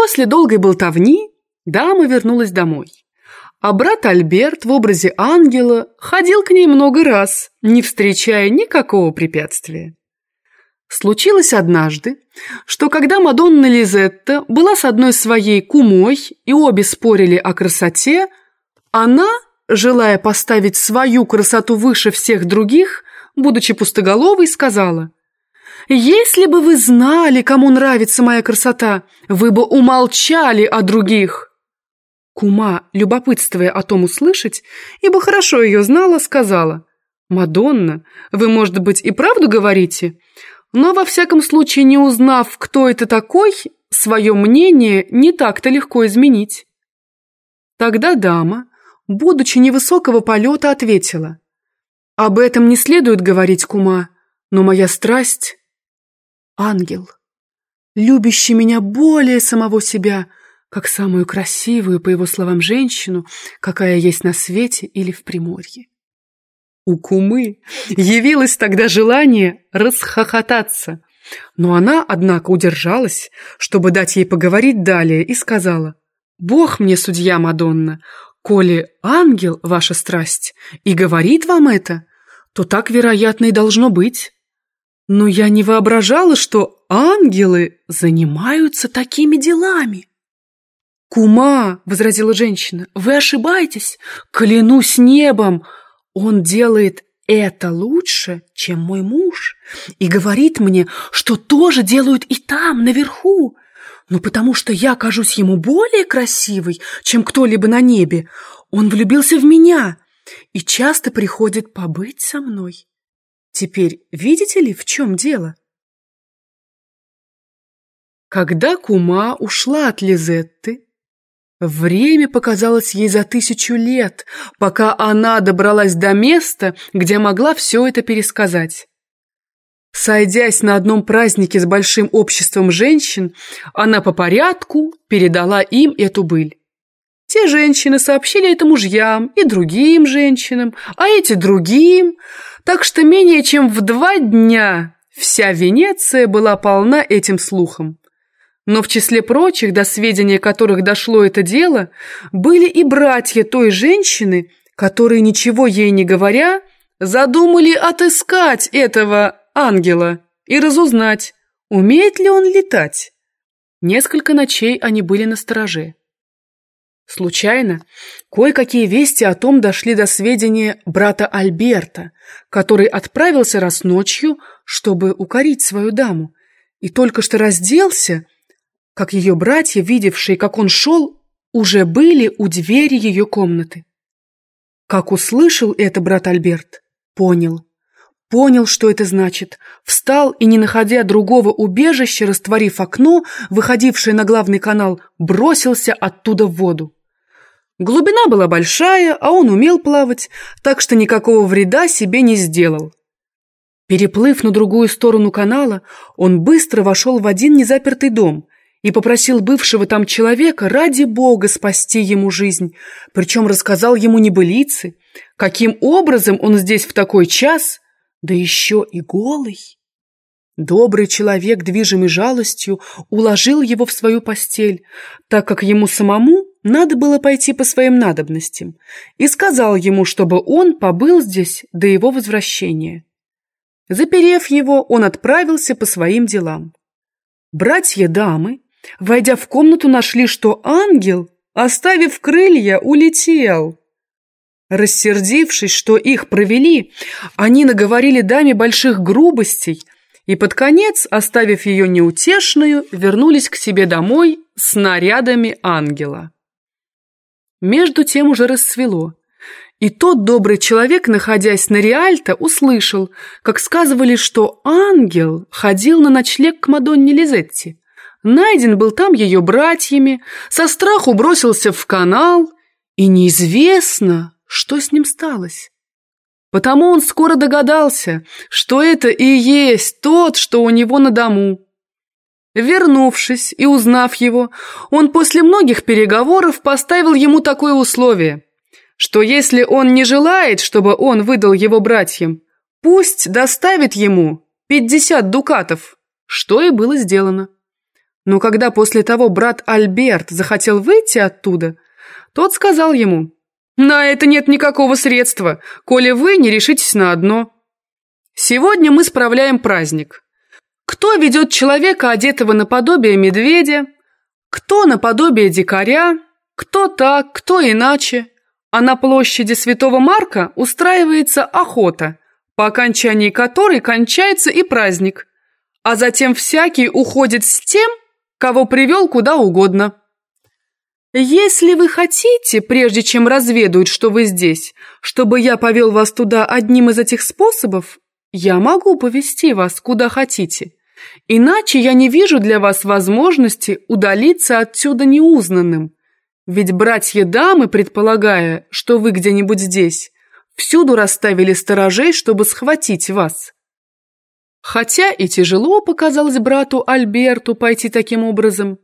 После долгой болтовни дама вернулась домой. А брат Альберт в образе ангела ходил к ней много раз, не встречая никакого препятствия. Случилось однажды, что когда Мадонна Лизетта была с одной своей кумой и обе спорили о красоте, она, желая поставить свою красоту выше всех других, будучи пустоголовой, сказала «Если бы вы знали, кому нравится моя красота, вы бы умолчали о других». Кума, любопытствуя о том услышать, ибо хорошо ее знала, сказала, «Мадонна, вы, может быть, и правду говорите, но, во всяком случае, не узнав, кто это такой, свое мнение не так-то легко изменить». Тогда дама, будучи невысокого полета, ответила, «Об этом не следует говорить, кума, но моя страсть — ангел, любящий меня более самого себя — как самую красивую, по его словам, женщину, какая есть на свете или в Приморье. У кумы явилось тогда желание расхохотаться, но она, однако, удержалась, чтобы дать ей поговорить далее, и сказала, «Бог мне, судья Мадонна, коли ангел ваша страсть и говорит вам это, то так, вероятно, и должно быть. Но я не воображала, что ангелы занимаются такими делами». «Кума!» — возразила женщина. «Вы ошибаетесь! Клянусь небом! Он делает это лучше, чем мой муж, и говорит мне, что тоже делают и там, наверху. Но потому что я кажусь ему более красивой, чем кто-либо на небе, он влюбился в меня и часто приходит побыть со мной. Теперь видите ли, в чем дело?» Когда кума ушла от Лизетты, Время показалось ей за тысячу лет, пока она добралась до места, где могла все это пересказать. Сойдясь на одном празднике с большим обществом женщин, она по порядку передала им эту быль. Те женщины сообщили это мужьям и другим женщинам, а эти другим, так что менее чем в два дня вся Венеция была полна этим слухом. Но в числе прочих, до сведения которых дошло это дело, были и братья той женщины, которые, ничего ей не говоря, задумали отыскать этого ангела и разузнать, умеет ли он летать. Несколько ночей они были на стороже. Случайно кое-какие вести о том дошли до сведения брата Альберта, который отправился раз ночью, чтобы укорить свою даму, и только что разделся, как ее братья, видевшие, как он шел, уже были у двери ее комнаты. Как услышал это брат Альберт, понял. Понял, что это значит. Встал и, не находя другого убежища, растворив окно, выходившее на главный канал, бросился оттуда в воду. Глубина была большая, а он умел плавать, так что никакого вреда себе не сделал. Переплыв на другую сторону канала, он быстро вошел в один незапертый дом – и попросил бывшего там человека ради бога спасти ему жизнь, причем рассказал ему небылицы, каким образом он здесь в такой час, да еще и голый. Добрый человек, движимый жалостью, уложил его в свою постель, так как ему самому надо было пойти по своим надобностям, и сказал ему, чтобы он побыл здесь до его возвращения. Заперев его, он отправился по своим делам. Братья-дамы, Войдя в комнату, нашли, что ангел, оставив крылья, улетел. Рассердившись, что их провели, они наговорили даме больших грубостей и под конец, оставив ее неутешную, вернулись к себе домой с нарядами ангела. Между тем уже расцвело, и тот добрый человек, находясь на Риальто, услышал, как сказывали, что ангел ходил на ночлег к Мадонне Лизетти. Найден был там ее братьями, со страху бросился в канал, и неизвестно, что с ним сталось. Потому он скоро догадался, что это и есть тот, что у него на дому. Вернувшись и узнав его, он после многих переговоров поставил ему такое условие, что если он не желает, чтобы он выдал его братьям, пусть доставит ему пятьдесят дукатов, что и было сделано. Но когда после того брат Альберт захотел выйти оттуда, тот сказал ему, «На это нет никакого средства, коли вы не решитесь на одно. Сегодня мы справляем праздник. Кто ведет человека, одетого наподобие медведя, кто наподобие дикаря, кто так, кто иначе, а на площади Святого Марка устраивается охота, по окончании которой кончается и праздник, а затем всякий уходит с тем, кого привел куда угодно. Если вы хотите, прежде чем разведают, что вы здесь, чтобы я повел вас туда одним из этих способов, я могу повести вас куда хотите. Иначе я не вижу для вас возможности удалиться отсюда неузнанным. Ведь братья-дамы, предполагая, что вы где-нибудь здесь, всюду расставили сторожей, чтобы схватить вас. Хотя и тяжело показалось брату Альберту пойти таким образом,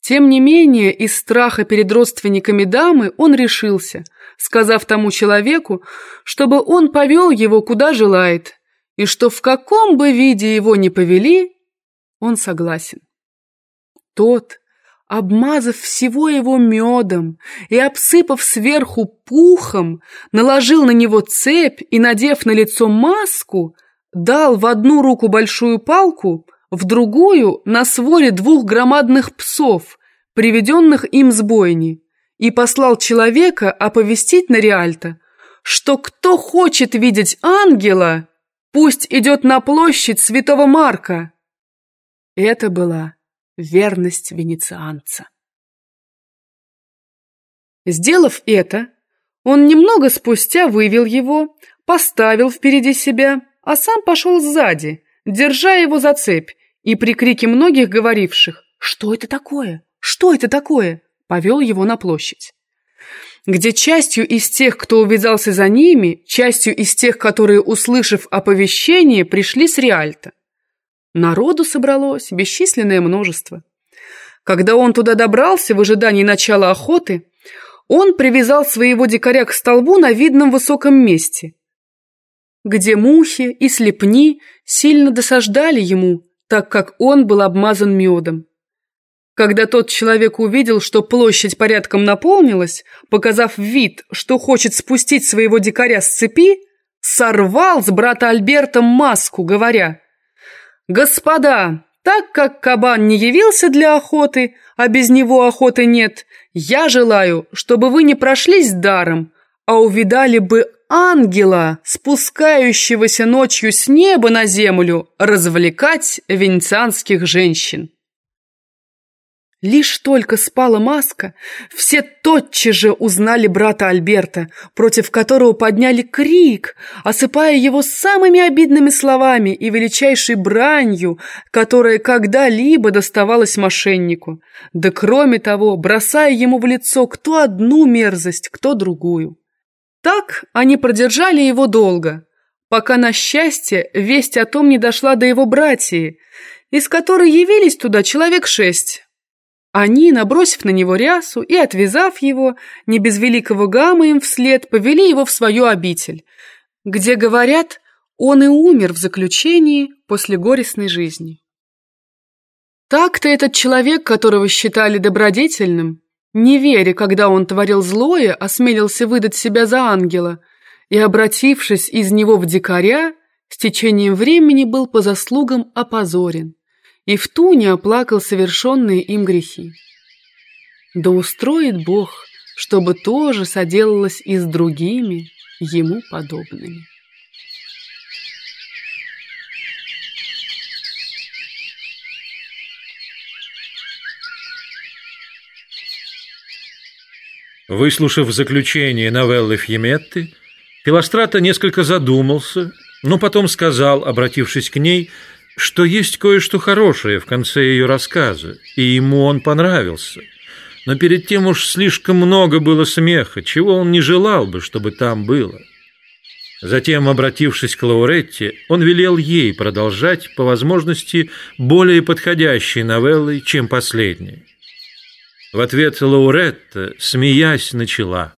тем не менее из страха перед родственниками дамы он решился, сказав тому человеку, чтобы он повел его куда желает, и что в каком бы виде его ни повели, он согласен. Тот, обмазав всего его медом и обсыпав сверху пухом, наложил на него цепь и, надев на лицо маску, дал в одну руку большую палку, в другую — на своре двух громадных псов, приведенных им с бойни, и послал человека оповестить на Риальто, что кто хочет видеть ангела, пусть идет на площадь Святого Марка. Это была верность венецианца. Сделав это, он немного спустя вывел его, поставил впереди себя, а сам пошел сзади, держа его за цепь, и при крике многих говоривших «Что это такое? Что это такое?» повел его на площадь где частью из тех, кто увязался за ними, частью из тех, которые, услышав оповещение, пришли с Риальто. Народу собралось бесчисленное множество. Когда он туда добрался в ожидании начала охоты, он привязал своего дикаря к столбу на видном высоком месте, где мухи и слепни сильно досаждали ему, так как он был обмазан медом. Когда тот человек увидел, что площадь порядком наполнилась, показав вид, что хочет спустить своего дикаря с цепи, сорвал с брата Альберта маску, говоря – «Господа, так как кабан не явился для охоты, а без него охоты нет, я желаю, чтобы вы не прошлись даром, а увидали бы ангела, спускающегося ночью с неба на землю, развлекать венецианских женщин». Лишь только спала маска, все тотчас же узнали брата Альберта, против которого подняли крик, осыпая его самыми обидными словами и величайшей бранью, которая когда-либо доставалась мошеннику, да кроме того, бросая ему в лицо кто одну мерзость, кто другую. Так они продержали его долго, пока, на счастье, весть о том не дошла до его братьи, из которой явились туда человек шесть, они, набросив на него рясу и отвязав его, не без великого гамма им вслед, повели его в свою обитель, где, говорят, он и умер в заключении после горестной жизни. Так-то этот человек, которого считали добродетельным, не веря, когда он творил злое, осмелился выдать себя за ангела, и, обратившись из него в дикаря, с течением времени был по заслугам опозорен и в туне оплакал совершенные им грехи. Да устроит Бог, чтобы тоже соделалось и с другими ему подобными. Выслушав заключение новеллы Фьеметты, Филострата несколько задумался, но потом сказал, обратившись к ней, что есть кое-что хорошее в конце ее рассказа, и ему он понравился. Но перед тем уж слишком много было смеха, чего он не желал бы, чтобы там было. Затем, обратившись к Лауретте, он велел ей продолжать, по возможности, более подходящие новеллы, чем последние. В ответ Лауретта, смеясь, начала.